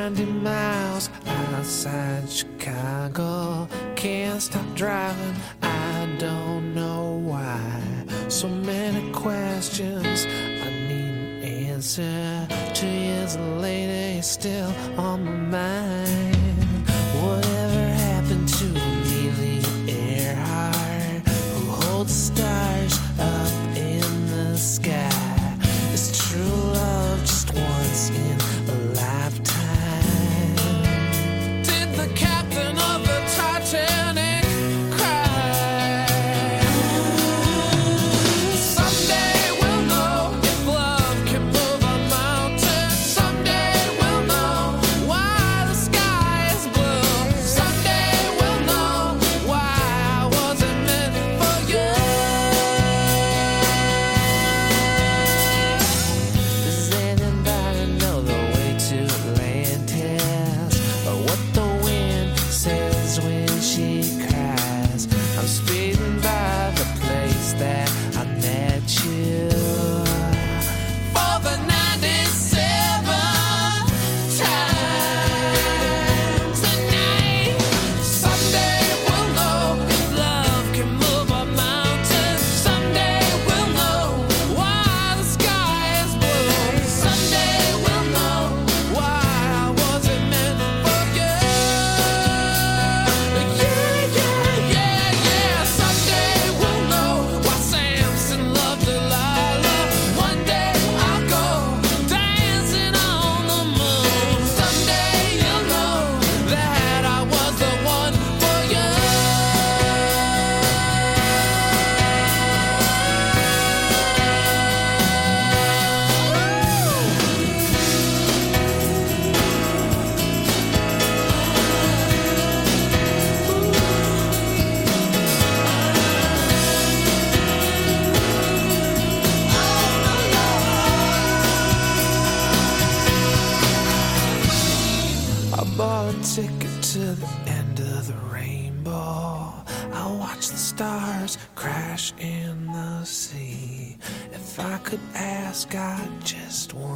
90 miles outside Chicago. Can't stop driving, I don't know why. So many questions I need an answer. Two years later, you're still on my mind. ticket to the end of the rainbow. I'll watch the stars crash in the sea. If I could ask, I just want.